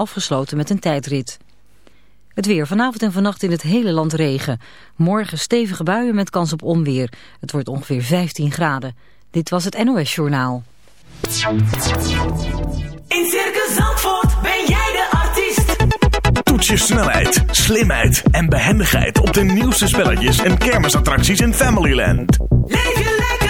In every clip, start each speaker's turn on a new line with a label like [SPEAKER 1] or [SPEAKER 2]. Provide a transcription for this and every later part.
[SPEAKER 1] afgesloten met een tijdrit. Het weer vanavond en vannacht in het hele land regen. Morgen stevige buien met kans op onweer. Het wordt ongeveer 15 graden. Dit was het NOS Journaal.
[SPEAKER 2] In Circus Zandvoort ben jij de artiest.
[SPEAKER 3] Toets je snelheid, slimheid en behendigheid op de nieuwste spelletjes en kermisattracties in Familyland.
[SPEAKER 2] Leef je lekker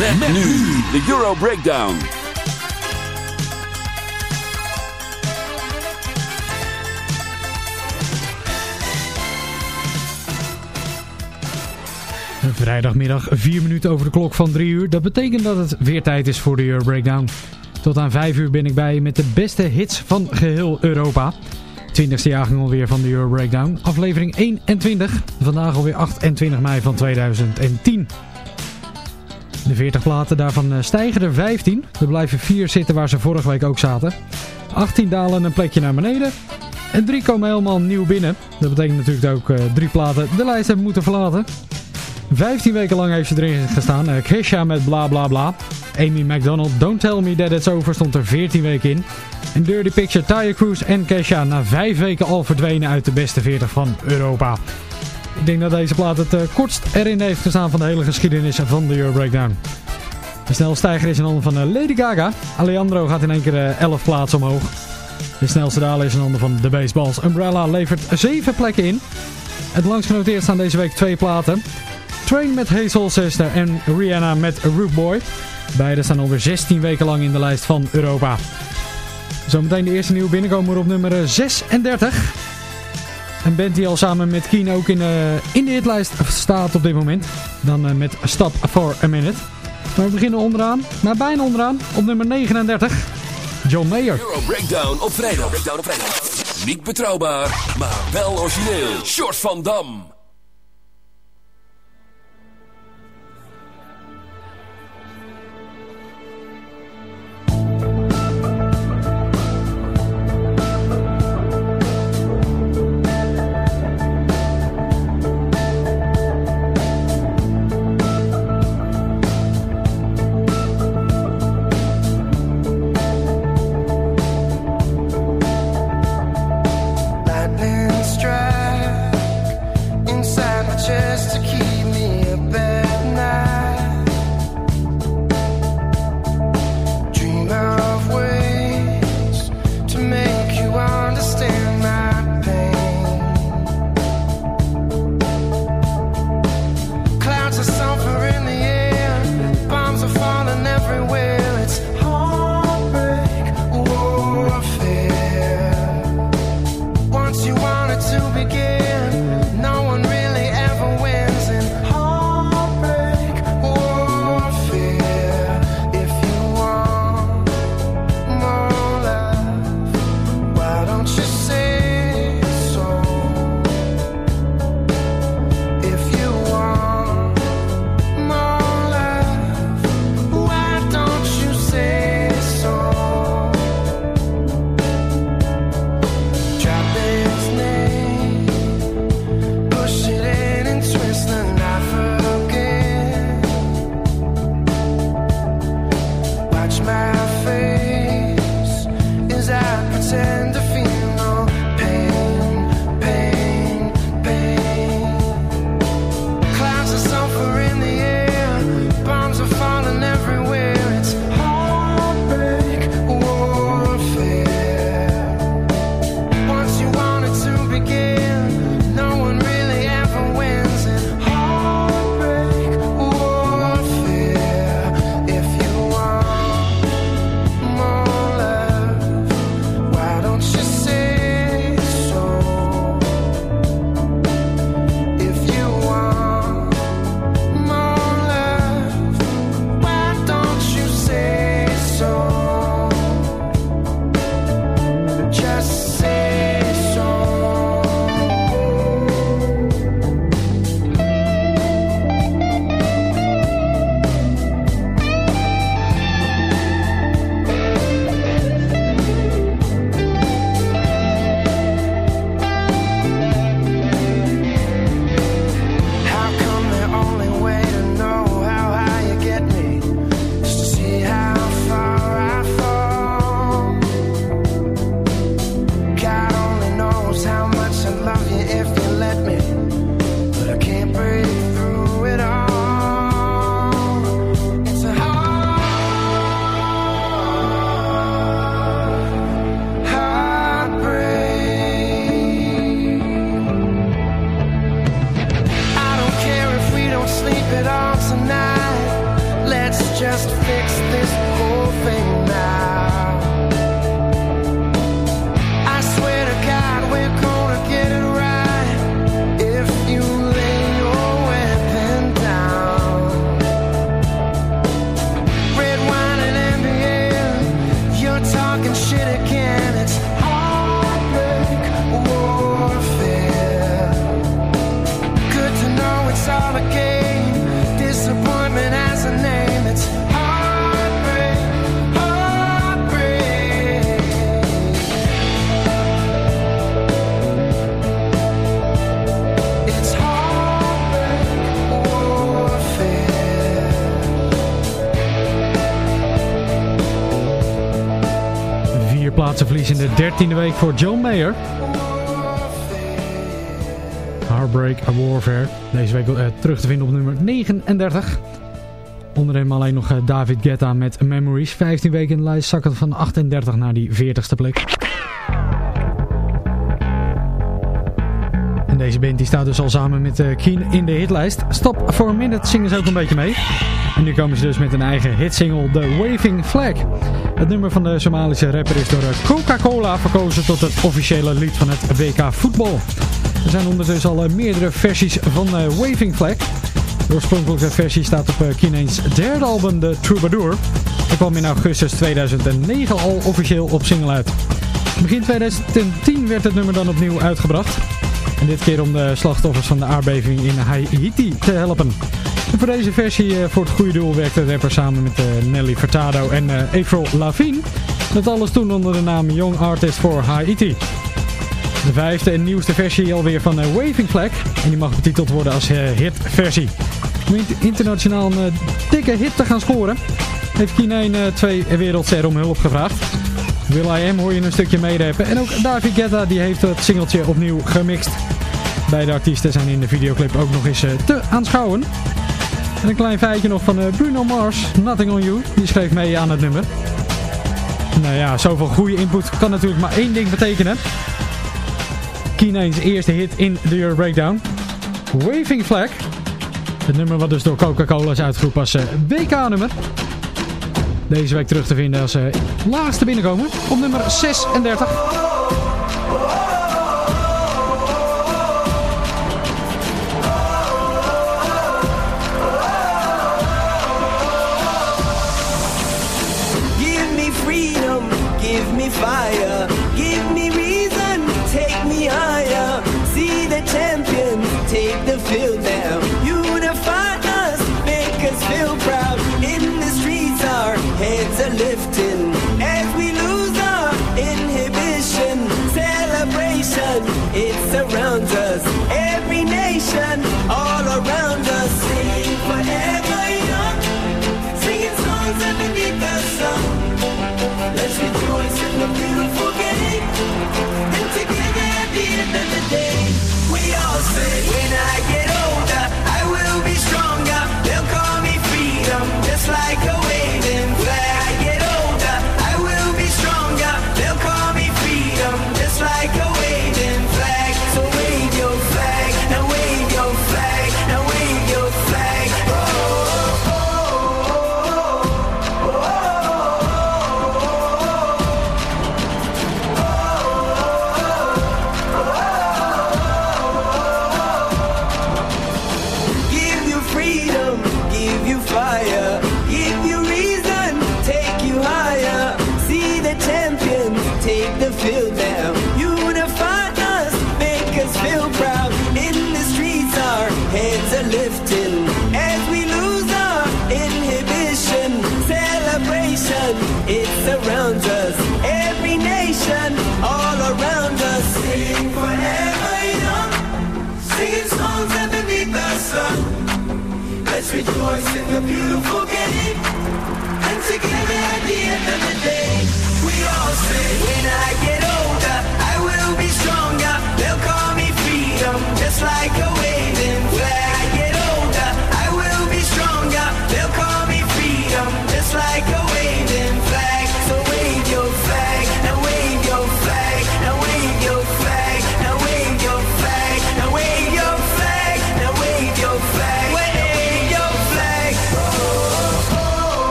[SPEAKER 4] Met, nu de Euro Breakdown.
[SPEAKER 5] Vrijdagmiddag 4 minuten over de klok van 3 uur. Dat betekent dat het weer tijd is voor de Euro Breakdown. Tot aan 5 uur ben ik bij met de beste hits van geheel Europa. 20ste jaargang alweer van de Euro Breakdown. Aflevering 21. Vandaag alweer 28 mei van 2010. De 40 platen daarvan eh, stijgen er 15. Er blijven 4 zitten waar ze vorige week ook zaten. 18 dalen een plekje naar beneden. En 3 komen helemaal nieuw binnen. Dat betekent natuurlijk dat ook 3 platen de lijst hebben moeten verlaten. 15 weken lang heeft ze erin gestaan. Uh, Kesha met bla bla bla. Amy McDonald, Don't Tell Me That It's Over stond er 14 weken in. En Dirty Picture, Tyre Cruise en Kesha na 5 weken al verdwenen uit de beste 40 van Europa. Ik denk dat deze plaat het uh, kortst erin heeft gestaan van de hele geschiedenis van de Euro Breakdown. De snelstijger is in handen van uh, Lady Gaga. Alejandro gaat in één keer 11 plaatsen omhoog. De snelste daler is in handen van de Baseballs. Umbrella levert 7 plekken in. Het langst genoteerd staan deze week twee platen. Train met Hazel Sister en Rihanna met Root Boy. Beide staan alweer 16 weken lang in de lijst van Europa. Zometeen de eerste nieuwe binnenkomer op nummer 36. Een band die al samen met Keen ook in, uh, in de hitlijst staat op dit moment. Dan uh, met Stop for a Minute. Maar we beginnen onderaan, maar bijna onderaan, op nummer 39. John Mayer.
[SPEAKER 4] Euro Breakdown op vrijdag. Breakdown op vrijdag. Niet betrouwbaar, maar wel origineel. Short van Dam.
[SPEAKER 6] Dertiende week voor John Mayer. Heartbreak Warfare. Deze week eh, terug te vinden op nummer 39. Onder hem alleen nog eh, David Guetta met Memories. 15 weken in de lijst zakken van 38 naar die 40ste plek. En deze band die staat dus al samen met eh, Keen in de hitlijst. Stop for a Minute zingen ze ook een beetje mee. En nu komen ze dus met een eigen hitsingle, The Waving Flag. Het nummer van de Somalische rapper is door eh, Coca-Cola verkozen tot het officiële lied van het WK voetbal. Er zijn ondertussen al eh, meerdere versies van eh, Waving Flag. De oorspronkelijke versie staat op Kine's derde album, The Troubadour. Het kwam in augustus 2009 al officieel op single uit. Begin 2010 werd het nummer dan opnieuw uitgebracht. En dit keer om de slachtoffers van de aardbeving in Haiti te helpen. En voor deze versie, eh, voor het goede doel, werkte de rapper samen met eh, Nelly Furtado en eh, April Lavigne. Dat alles toen onder de naam Young Artist for Haiti. De vijfde en nieuwste versie alweer van Waving Flag. En die mag betiteld worden als hitversie. Om int- internationaal een dikke hit te gaan scoren, heeft Kineen twee wereldsterren om hulp gevraagd. Will I Am hoor je een stukje meerappen. En ook David Guetta die heeft het singeltje opnieuw gemixt. Beide artiesten zijn in de videoclip ook nog eens eh, te aanschouwen. En een klein feitje nog van eh, Bruno Mars, Nothing On You. Die schreef mee aan het nummer. Nou ja, zoveel goede input kan natuurlijk maar één ding betekenen. Kine's eerste hit in de Euro Breakdown. Waving Flag. Het nummer wat dus door Coca-Cola is uitgeroepen als eh, WK-nummer. Deze week terug te vinden als laatste binnenkomen op nummer 36.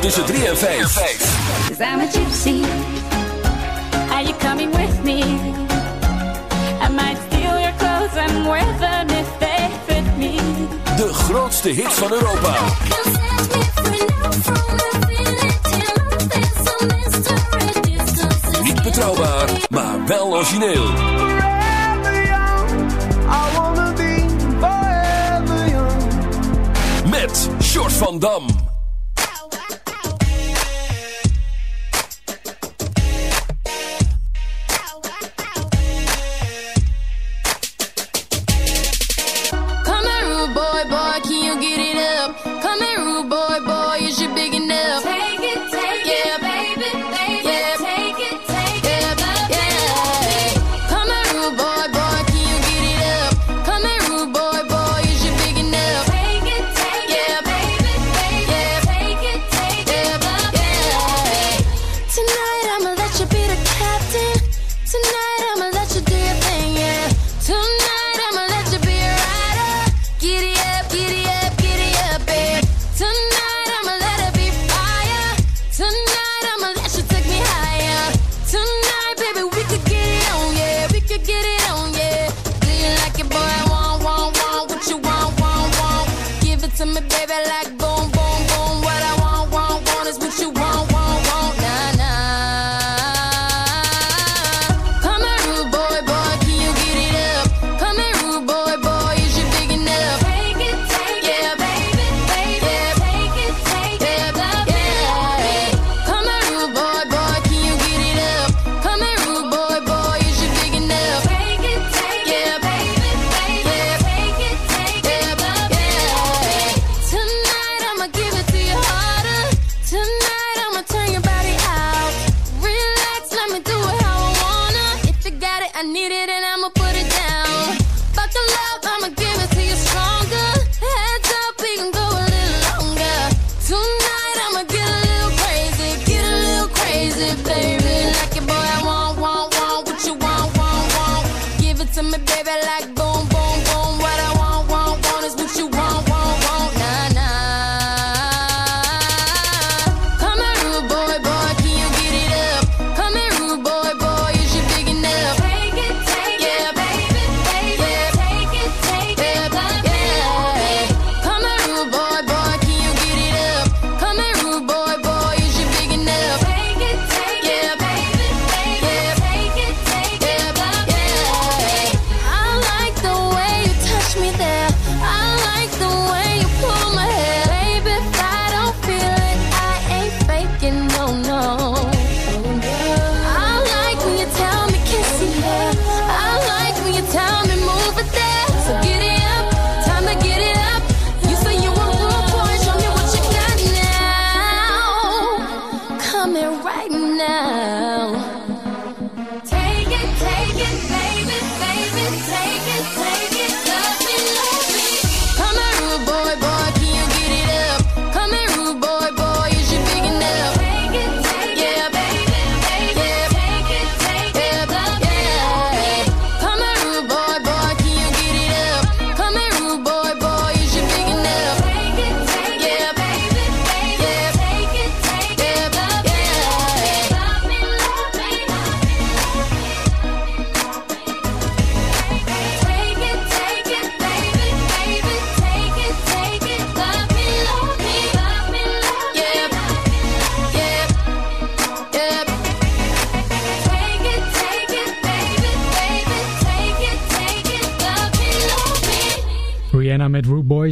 [SPEAKER 4] tussen 3 en 5.
[SPEAKER 7] Cause I'm a gypsy. Are you coming with me? I might steal your clothes and wear them if they fit me.
[SPEAKER 4] De grootste hits van Europa. Niet betrouwbaar, maar wel origineel. Met Short van Dam.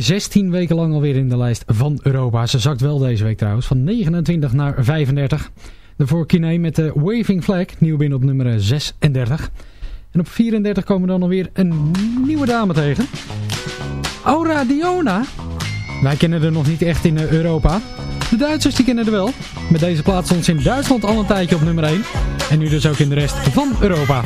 [SPEAKER 5] 16 weken lang alweer in de lijst van Europa. Ze zakt wel deze week trouwens, van 29 naar 35. Daarvoor Kine met de Waving Flag, nieuw binnen op nummer eh, 36. En op 34 komen we dan alweer een nieuwe dame tegen. Aura Diona. Wij kennen er nog niet echt in eh, Europa. De Duitsers die kennen er wel. Met deze plaats ons ze in Duitsland al een tijdje op nummer 1. En nu dus ook in de rest van Europa.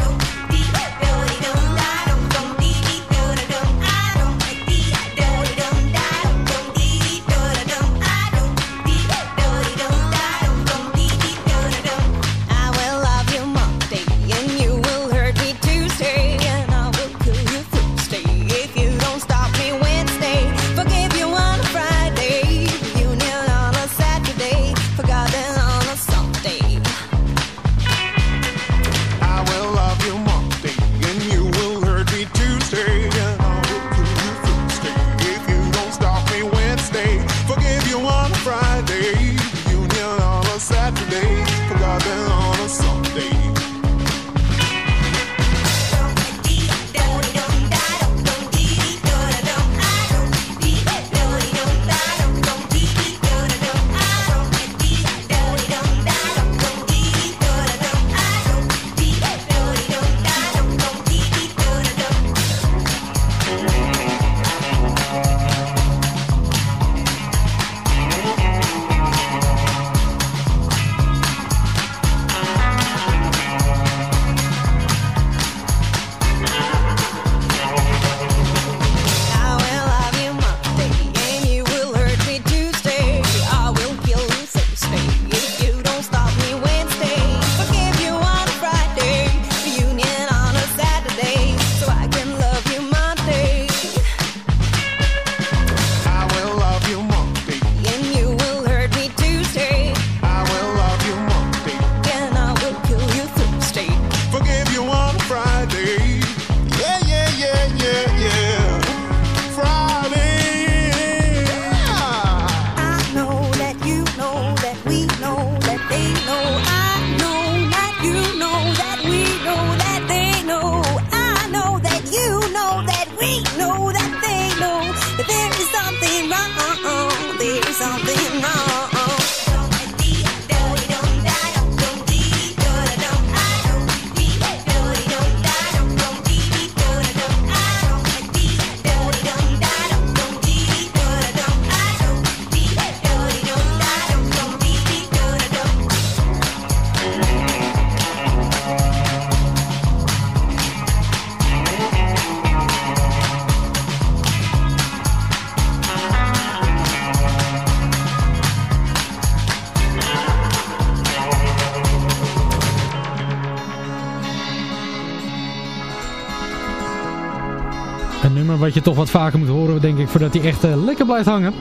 [SPEAKER 5] Wat je toch wat vaker moet horen, denk ik, voordat hij echt eh, lekker blijft hangen.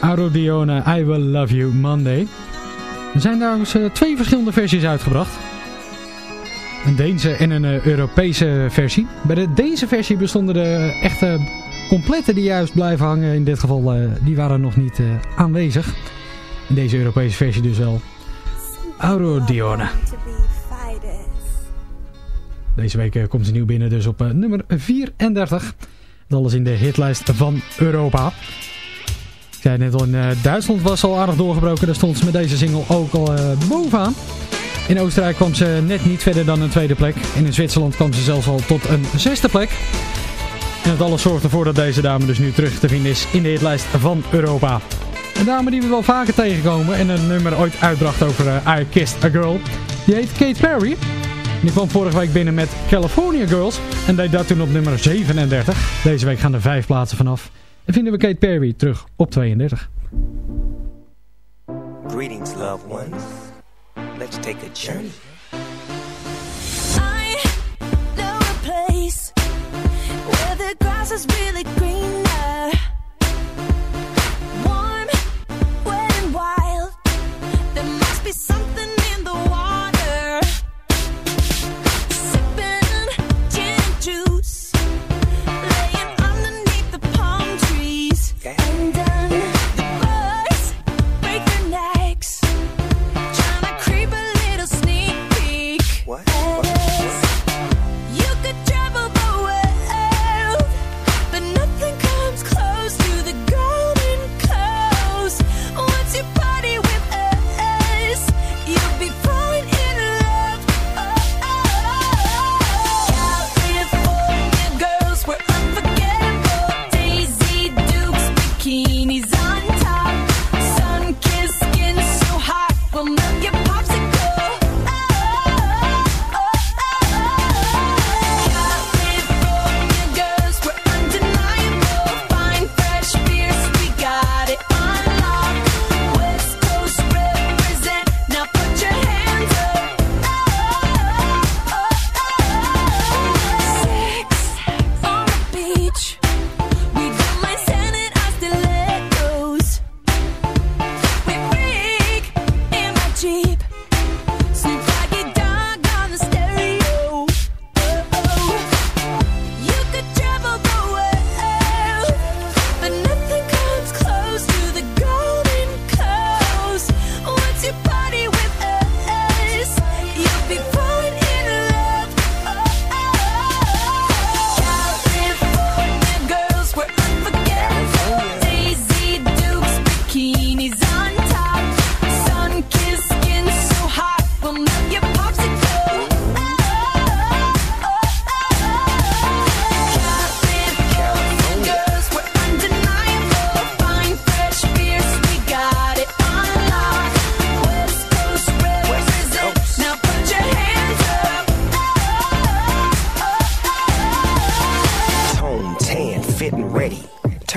[SPEAKER 5] Auro Dione, I Will Love You Monday. Er zijn dus, eh, twee verschillende versies uitgebracht. Een Deense en een eh, Europese versie. Bij de Deense versie bestonden de echte complete die juist blijven hangen. In dit geval, die waren nog niet aanwezig. In deze Europese versie dus wel. Auro Dione. Deze week komt ze nieuw binnen, dus op nummer 34. Dat alles in de hitlijst van Europa. Ik zei net al, in eh, Duitsland was ze al aardig doorgebroken. Daar stond ze met deze single ook al eh, bovenaan. In Oostenrijk kwam ze net niet verder dan een tweede plek. En in Zwitserland kwam ze zelfs al tot een zesde plek. En het alles zorgt ervoor dat deze dame dus nu terug te vinden is in de hitlijst van Europa. Een dame die we wel vaker tegenkomen en een nummer ooit uitbracht over eh, I Kissed a Girl. Die heet Kate Perry. En die kwam vorige week binnen met California Girls en deed dat toen op nummer 37. Deze week gaan er vijf plaatsen vanaf. En vinden we Kate Perry terug op 32.
[SPEAKER 8] Greetings, loved ones. Let's take a journey.
[SPEAKER 9] I know a place where the grass is really greener. Warm, wet and wild. There must be something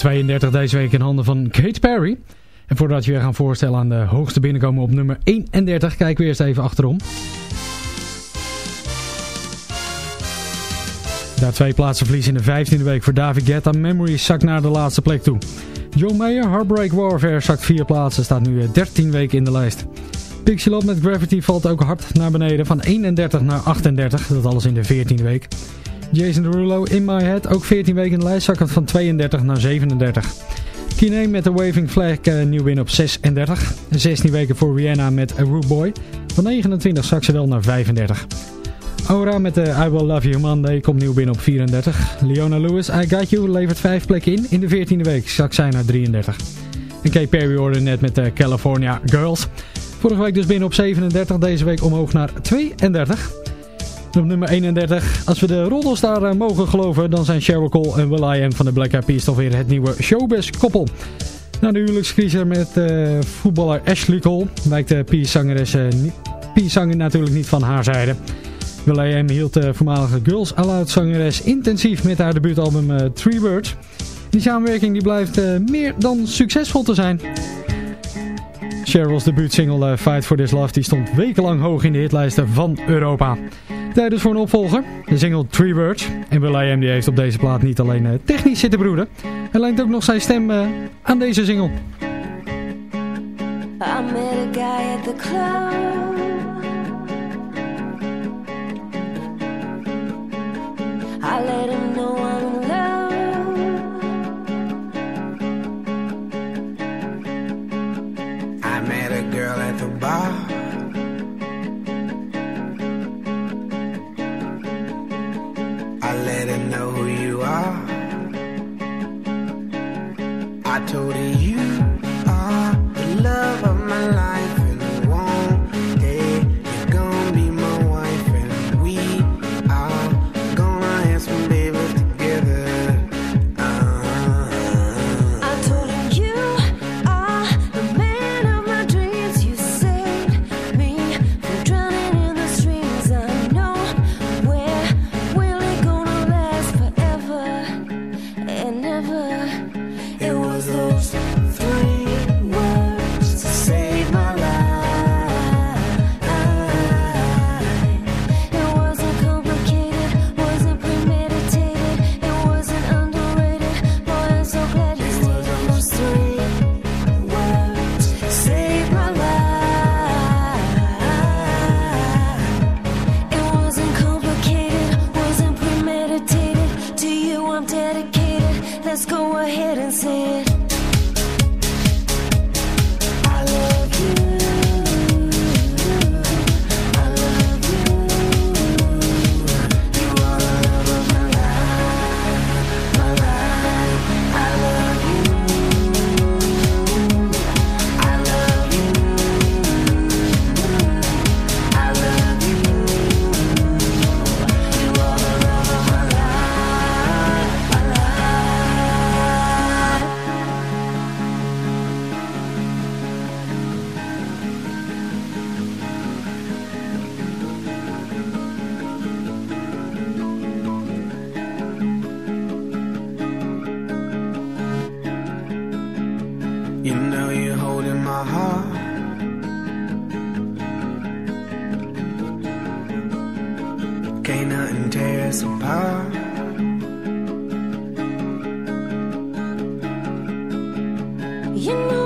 [SPEAKER 5] 32 deze week in handen van Kate Perry. En voordat je weer gaan voorstellen aan de hoogste binnenkomen op nummer 31, kijken we eerst even achterom. Daar twee plaatsen verlies in de 15e week voor David Guetta. Memories zakt naar de laatste plek toe. John Mayer, Heartbreak Warfare, zakt vier plaatsen, staat nu 13 weken in de lijst. Pixie Love met Gravity valt ook hard naar beneden, van 31 naar 38, dat alles in de 14e week. Jason Derulo, In My Head, ook 14 weken in de lijst, zakkend van 32 naar 37. Kine met de Waving Flag, uh, nieuw win op 36. 16 weken voor Rihanna met A Rude Boy. Van 29 zak ze wel naar 35. Aura met de I Will Love You Monday komt nieuw binnen op 34. Leona Lewis, I Got You levert 5 plekken in. In de 14e week zak zij naar 33. En Kay Perry hoorde net met de California Girls. Vorige week dus binnen op 37, deze week omhoog naar 32. Op nummer 31, als we de roddels daar uh, mogen geloven, dan zijn Sheryl Cole en Will I Am van de Black Eyed Peas toch weer het nieuwe showbiz koppel. Na de huwelijkscrisis met uh, voetballer Ashley Cole wijkt de Peas-zangeres uh, Peas-zanger natuurlijk niet van haar zijde. Will I Am hield de voormalige Girls Aloud zangeres intensief met haar debuutalbum Three Words. Die samenwerking die blijft meer dan succesvol te zijn. Cheryl's debuutsingle Fight For This Love die stond wekenlang hoog in de hitlijsten van Europa. Tijd dus voor een opvolger, de single Three Words. En Will I Am die heeft op deze plaat niet alleen uh, technisch zitten broeden. Hij leent ook nog zijn stem uh, aan deze single.
[SPEAKER 9] The. I let him know
[SPEAKER 10] You
[SPEAKER 9] know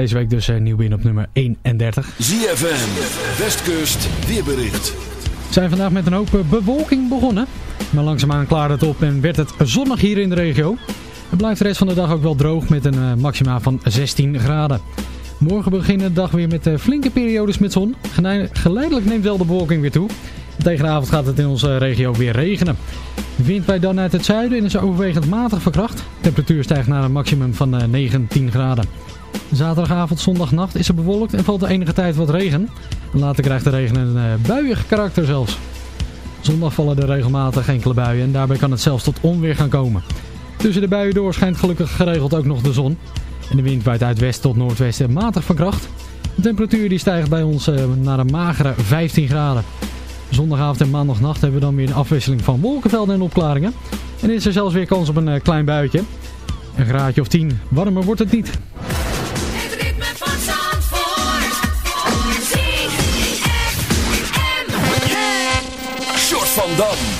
[SPEAKER 5] Deze week dus eh, nieuw binnen op nummer 31.
[SPEAKER 11] ZFM, Westkust, weerbericht.
[SPEAKER 5] We zijn vandaag met een hoop eh, bewolking begonnen. Maar langzaamaan klaarde het op en werd het zonnig hier in de regio. Het blijft de rest van de dag ook wel droog met een eh, maxima van 16 graden. Morgen beginnen de dag weer met flinke periodes met zon. Geleidelijk neemt wel de bewolking weer toe. En tegen de avond gaat het in onze regio weer regenen. De wind waait dan uit het zuiden en is overwegend matig verkracht. De temperatuur stijgt naar een maximum van eh, 19 graden. Zaterdagavond, zondagnacht is er bewolkt en valt er enige tijd wat regen. En later krijgt de regen een uh, buiig karakter zelfs. Zondag vallen er regelmatig enkele buien en daarbij kan het zelfs tot onweer gaan komen. Tussen de buien door schijnt gelukkig geregeld ook nog de zon. En de wind waait uit west tot noordwesten matig van kracht. De temperatuur die stijgt bij ons eh, naar een magere 15 graden. Zondagavond en maandagnacht hebben we dan weer een afwisseling van wolkenvelden en opklaringen. En is er zelfs weer kans op een eh, klein buitje. Een graadje of 10. Warmer wordt het niet.
[SPEAKER 12] Het ritme van Zandvoort. ZFM.
[SPEAKER 11] Short van Dam.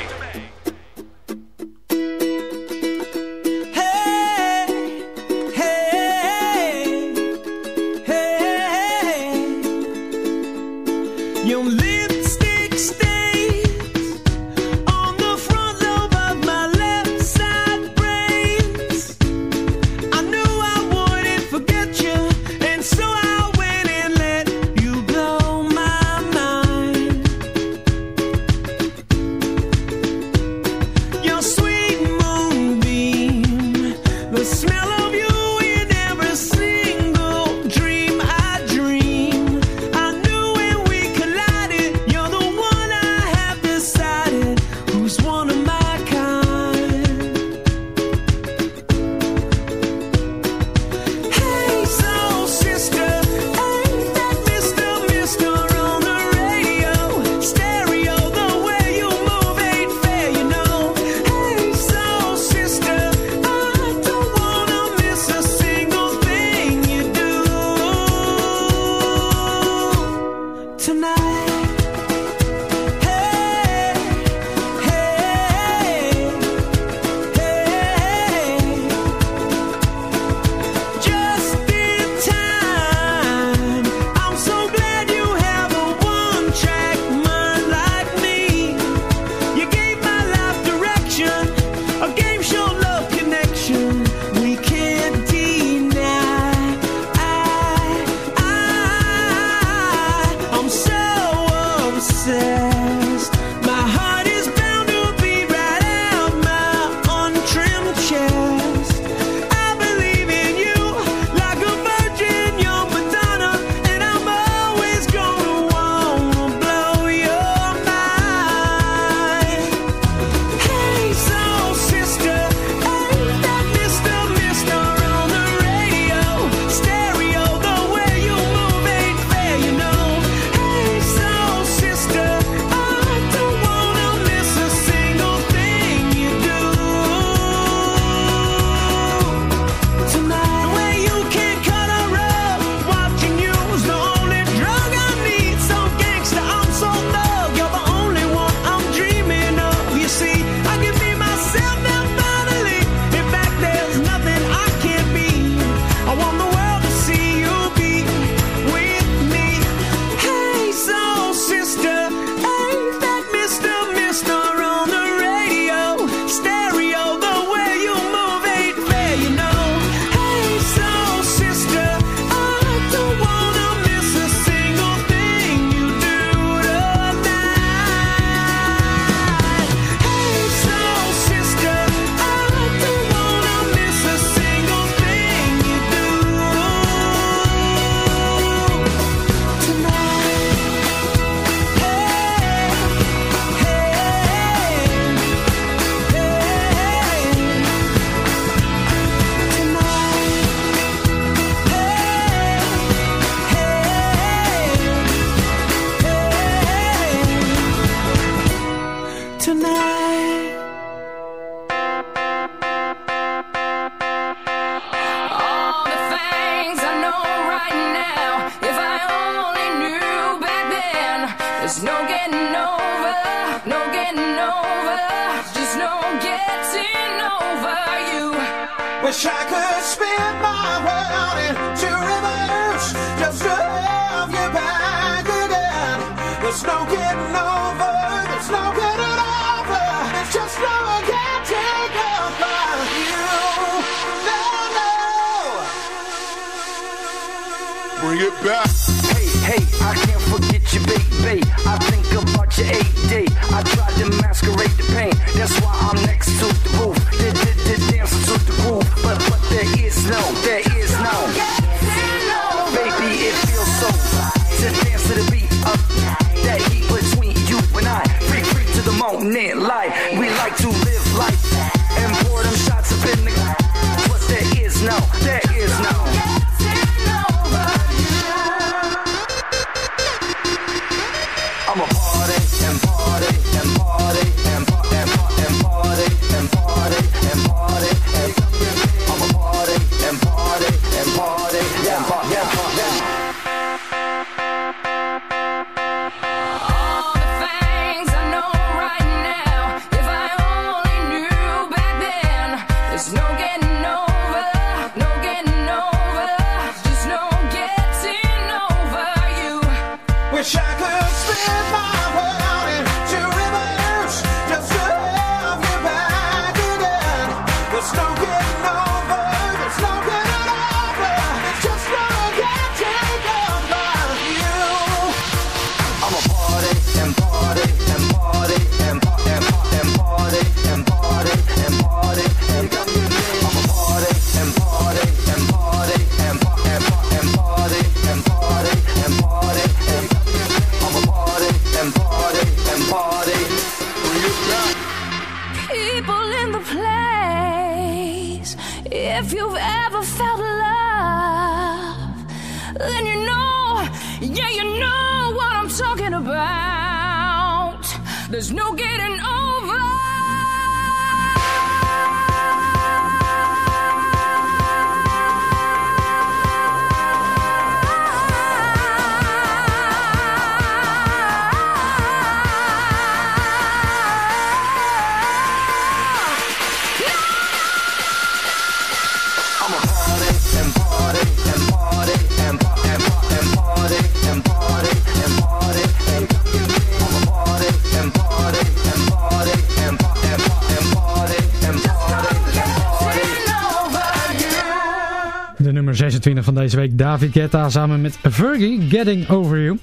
[SPEAKER 5] van deze week David Guetta samen met Fergie, Getting Over You.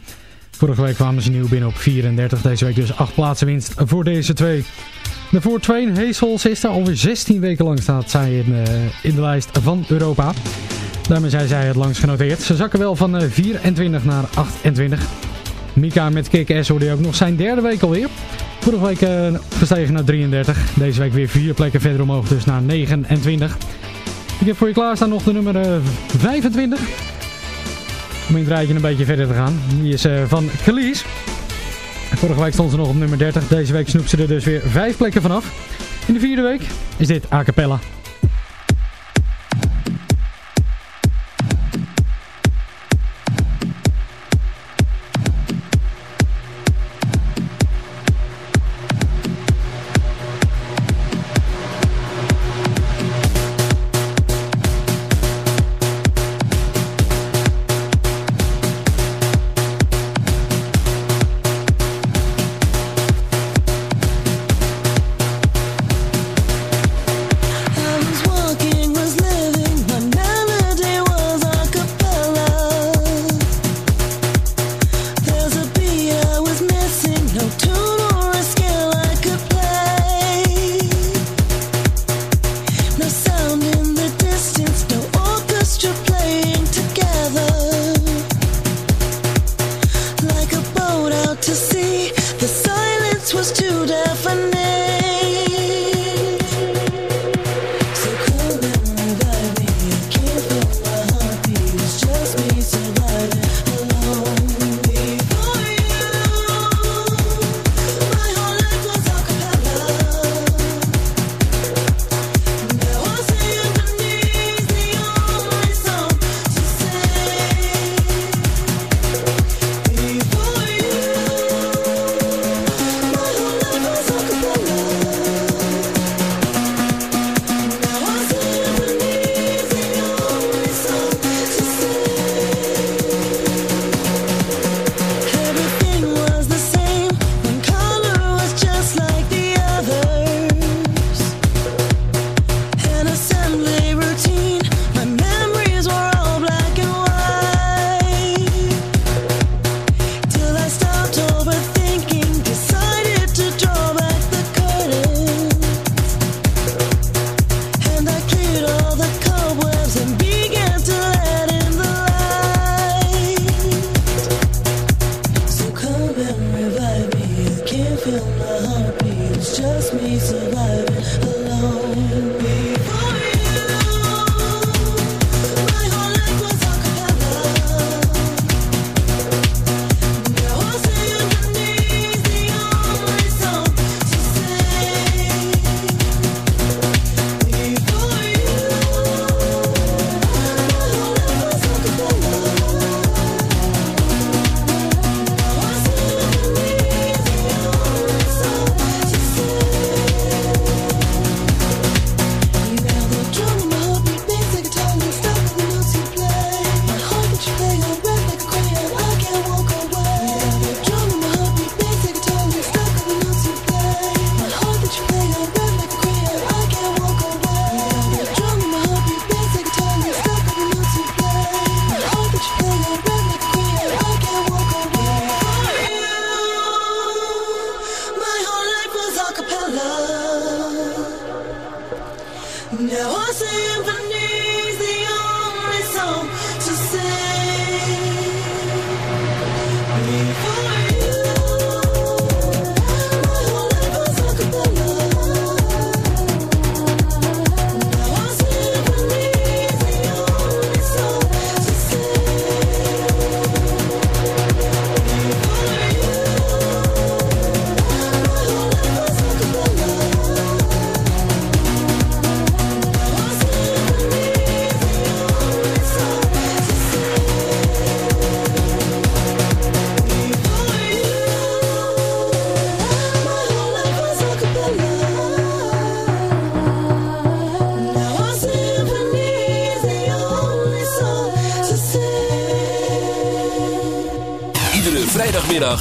[SPEAKER 5] Vorige week kwamen ze nieuw binnen op 34, deze week dus 8 plaatsen winst voor deze twee. De voor Twain, Hey is Sister, alweer 16 weken lang staat zij in, eh, in de lijst van Europa. Daarmee zijn zij het langs genoteerd. Ze zakken wel van eh, 24 naar 28. Mika met Kick-Ass hoorde je ook nog zijn derde week alweer. Vorige week uh, gestegen naar 33. Deze week weer vier plekken verder omhoog, dus naar 29. Ik heb voor je klaarstaan nog de nummer eh, 25. Om in het rijtje een beetje verder te gaan. Die is eh, van Kalies. Vorige week stond ze nog op nummer 30. Deze week snoep ze er dus weer vijf plekken vanaf. In de vierde week is dit A Cappella.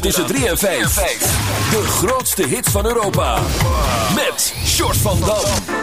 [SPEAKER 9] tussen 3 en 5. De grootste hit van Europa. Met Short van Dam.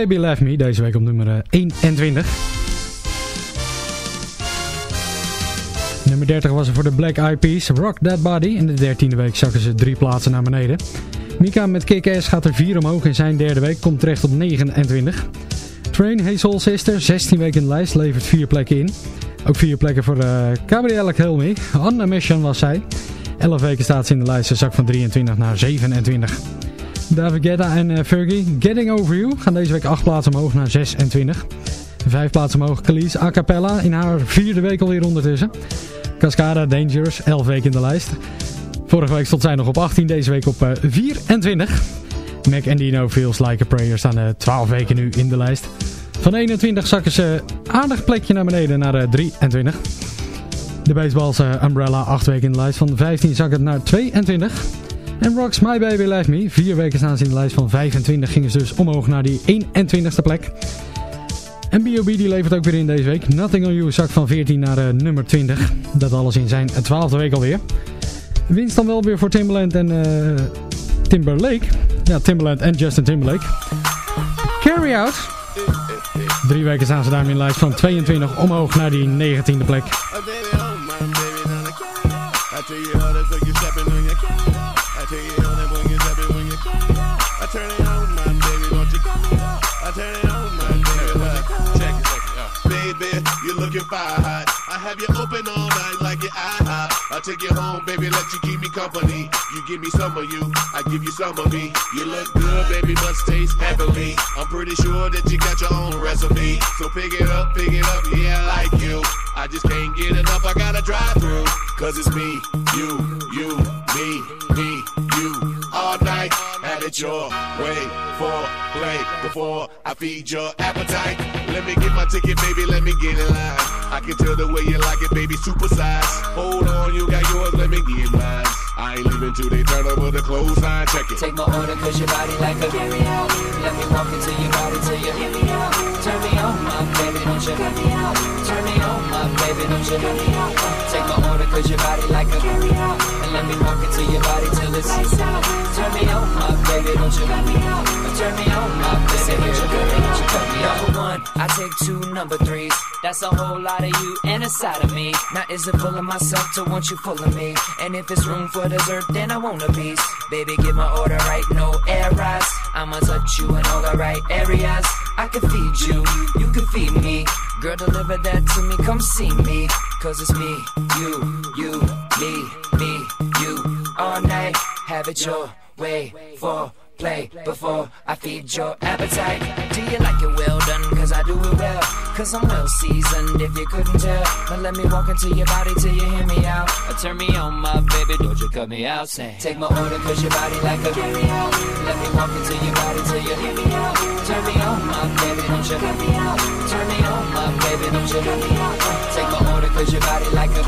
[SPEAKER 13] Baby Left Me,
[SPEAKER 5] deze week op nummer eh, 21. Nummer 30 was er voor de Black Eyed Peas, Rock That Body. In de dertiende week zakken ze drie plaatsen naar beneden. Mika met Kick-Ass gaat er vier omhoog in zijn derde week, komt terecht op 29. Train, Hey Soul Sister, 16 weken in de lijst, levert vier plekken in. Ook vier plekken voor uh, Gabriella Helmi. On a Mission was zij. 11 weken staat ze in de lijst, ze zak van 23 naar 27. David Guetta en uh, Fergie, Getting Over You, gaan deze week 8 plaatsen omhoog naar 26. Vijf plaatsen omhoog, Khalees A Cappella, in haar vierde week alweer ondertussen. Cascada, Dangerous, 11 weken in de lijst. Vorige week stond zij nog op 18, deze week op uh, 24. Mac en Dino, Feels Like a Prayer staan uh, 12 weken nu in de lijst. Van 21 zakken ze aardig plekje naar beneden naar uh, 23. De baseballs Umbrella 8 weken in de lijst. Van 15 zak het naar 22. En Rocks My Baby Left Me. Vier weken staan ze in de lijst van 25. Gingen ze dus omhoog naar die 21ste plek. En B.O.B. die levert ook weer in deze week. Nothing on You zakt van 14 naar uh, nummer 20. Dat alles in zijn 12e week alweer. Winst dan wel weer voor Timbaland en uh, Timberlake. Ja, Timbaland en Justin Timberlake. Carry Out. Drie weken staan ze daarmee in de lijst van 22 omhoog naar die 19e plek.
[SPEAKER 14] I tell you how that's like you're stepping on your I tell you how that when you're stepping when you're I turn it on, my baby, don't you come here? I turn it on, my baby. Check it, check it out. Baby, you're looking fire hot. I have you open all night like eye hot. I'll take you home, baby, let you keep me company. You give me some of you, I give you some of me. You look good, baby, must taste heavenly. I'm pretty sure that you got your own recipe. So pick it up, pick it up, yeah, I like you. I just can't get enough, I gotta drive through. Cause it's me, you, you, me, me, you. All night, it your way for play before I feed your appetite. Let me get my ticket, baby, let me get in line. I can tell the way you like it, baby, super size. Hold on, you got yours, let me get mine. I ain't leaving till they turn over the clothesline, check it.
[SPEAKER 6] Take my order cause your body like a carry out. Let me walk into your body till you hear me out. Turn me on, my baby, don't you cut me out. Turn me on, my baby, don't you cut me out. Take my order cause your body like a carry out. And let me walk into your body till it's lights out. Turn me on, my baby, don't you cut me out. Turn me on, my baby, don't you cut me out. Don't you cut me out. Number one, I take two number threes. That's a whole lot of you and a side of me. Now is it full of myself to want you full of me? And if it's room for dessert, then I want a piece. Baby, get my order right, no errors. I'ma touch you in all the right areas. I can feed you, you can feed me. Girl, deliver that to me, come see me. Cause it's me, you, you, me, me, you. All night, have it your way for play before I feed your appetite. Do you like it well done? Cause I do it well. Cause I'm well seasoned if you couldn't tell. Now let me walk into your body till you hear me out. Or turn me on, my baby, don't you cut me out. Say, take my order cause your body like a carry out. Let me walk into your body till you hear me out. Turn me on, my baby, don't you cut me out. Turn me on, my baby, don't you cut me out. Take my order cause your body like a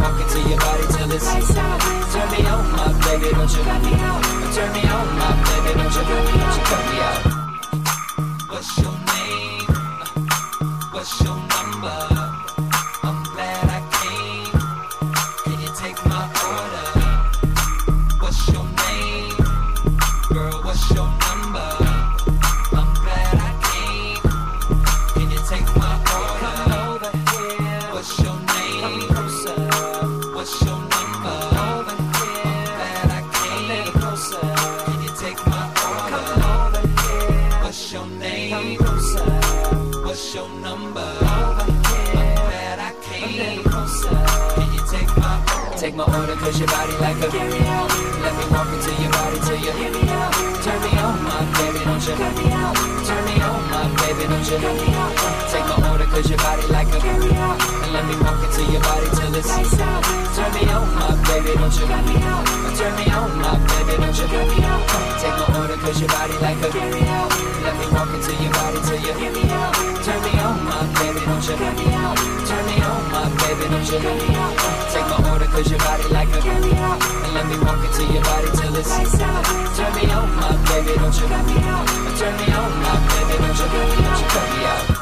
[SPEAKER 6] out. And let me walk into your body till it's lights out. Turn me on, my baby, don't you cut me out. Turn me on, my baby, don't you cut me, don't you cut me out. What's your name? You cut me. Take my order cause your body like a. And let me walk into your body till it's. Turn me on, my baby, don't you cut me out. Turn me on, my baby, don't you cut me out. Take my order cause your body like a. Let me walk into your body till you hear me out. Turn me on, my baby, don't you my baby, don't you cut me out. Take my order cause your body like a. And let me walk into your body till it's. Turn me on, my baby, don't you cut me out. Turn me on, my baby, don't you cut me, don't you me out.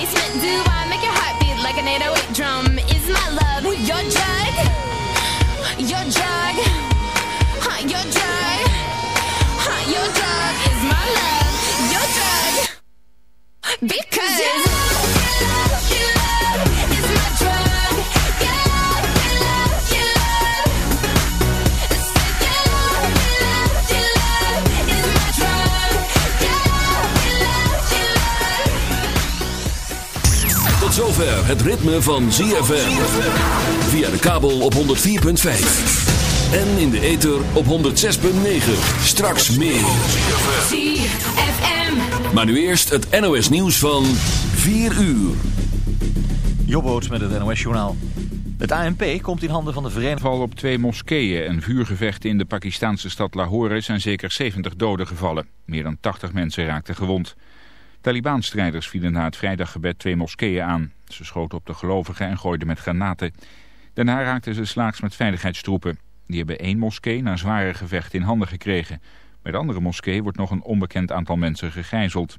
[SPEAKER 7] Basement? Do I make your heart beat like an 808 drum? Is my love your drug? Your drug? Huh, your drug? Huh, your drug is my love. Your drug. Because
[SPEAKER 4] zover het ritme van ZFM. Via de kabel op 104.5. En in de ether op 106.9. Straks meer.
[SPEAKER 7] ZFM.
[SPEAKER 4] Maar nu eerst het NOS nieuws van 4 uur.
[SPEAKER 15] Jobboot met het NOS Journaal. Het ANP komt in handen van de Verenigde...
[SPEAKER 16] Val op twee moskeeën en vuurgevechten in de Pakistanse stad Lahore zijn zeker 70 doden gevallen. Meer dan 80 mensen raakten gewond. Taliban-strijders vielen na het vrijdaggebed twee moskeeën aan. Ze schoten op de gelovigen en gooiden met granaten. Daarna raakten ze slaags met veiligheidstroepen. Die hebben één moskee na zware gevechten in handen gekregen. Bij de andere moskee wordt nog een onbekend aantal mensen gegijzeld.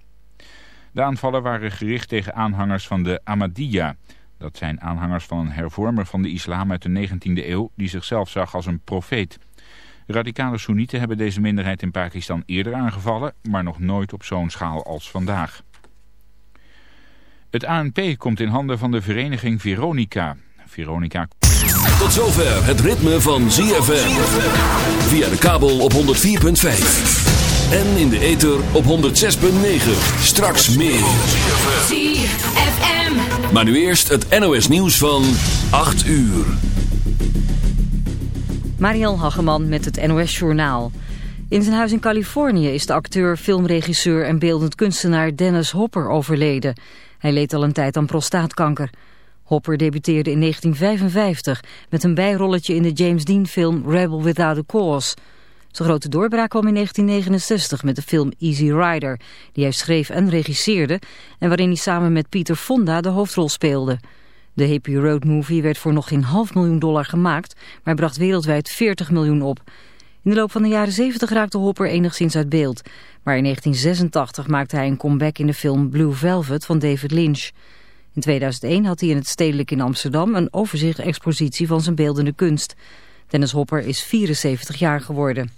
[SPEAKER 16] De aanvallen waren gericht tegen aanhangers van de Ahmadiyya. Dat zijn aanhangers van een hervormer van de islam uit de 19e eeuw... die zichzelf zag als een profeet. Radicale Soenieten hebben deze minderheid in Pakistan eerder aangevallen... maar nog nooit op zo'n schaal als vandaag. Het ANP komt in handen van de vereniging Veronica. Veronica...
[SPEAKER 4] Tot zover het ritme van ZFM. Via de kabel op 104.5. En in de ether op 106.9. Straks meer.
[SPEAKER 7] ZFM.
[SPEAKER 4] Maar nu eerst het NOS nieuws van 8 uur.
[SPEAKER 1] Mariel Hageman met het NOS Journaal. In zijn huis in Californië is de acteur, filmregisseur en beeldend kunstenaar Dennis Hopper overleden. Hij leed al een tijd aan prostaatkanker. Hopper debuteerde in 1955 met een bijrolletje in de James Dean film Rebel Without a Cause. Zijn grote doorbraak kwam in 1969 met de film Easy Rider, die hij schreef en regisseerde en waarin hij samen met Peter Fonda de hoofdrol speelde. De Happy Road Movie werd voor nog geen half miljoen dollar gemaakt, maar bracht wereldwijd 40 miljoen op. In de loop van de jaren 70 raakte Hopper enigszins uit beeld, maar in 1986 maakte hij een comeback in de film Blue Velvet van David Lynch. In 2001 had hij in het Stedelijk in Amsterdam een overzicht-expositie van zijn beeldende kunst. Dennis Hopper is 74 jaar geworden.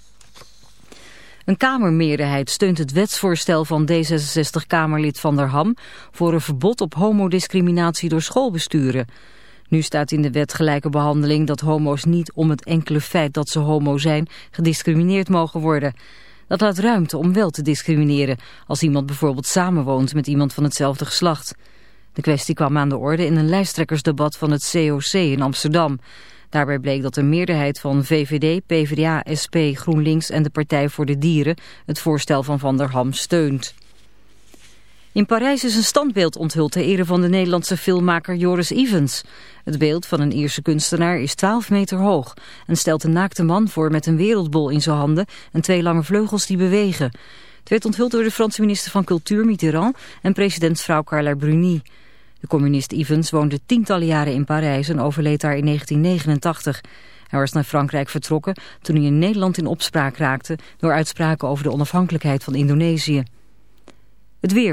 [SPEAKER 1] Een Kamermeerderheid steunt het wetsvoorstel van D66-Kamerlid Van der Ham voor een verbod op homodiscriminatie door schoolbesturen. Nu staat in de wet gelijke behandeling dat homo's niet om het enkele feit dat ze homo zijn gediscrimineerd mogen worden. Dat laat ruimte om wel te discrimineren als iemand bijvoorbeeld samenwoont met iemand van hetzelfde geslacht. De kwestie kwam aan de orde in een lijsttrekkersdebat van het COC in Amsterdam. Daarbij bleek dat een meerderheid van VVD, PvdA, SP, GroenLinks en de Partij voor de Dieren het voorstel van Van der Ham steunt. In Parijs is een standbeeld onthuld ter ere van de Nederlandse filmmaker Joris Evans. Het beeld van een Ierse kunstenaar is 12 meter hoog en stelt een naakte man voor met een wereldbol in zijn handen en twee lange vleugels die bewegen. Het werd onthuld door de Franse minister van Cultuur Mitterrand en presidentsvrouw Carla Bruni. De communist Evans woonde tientallen jaren in Parijs en overleed daar in 1989. Hij was naar Frankrijk vertrokken toen hij in Nederland in opspraak raakte door uitspraken over de onafhankelijkheid van Indonesië. Het weer.